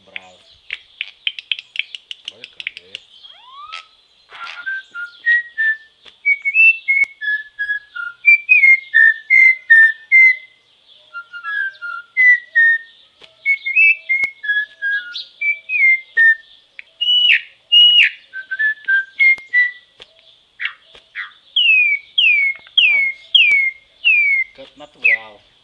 Bravo. Olha a. Vamos. Canto natural.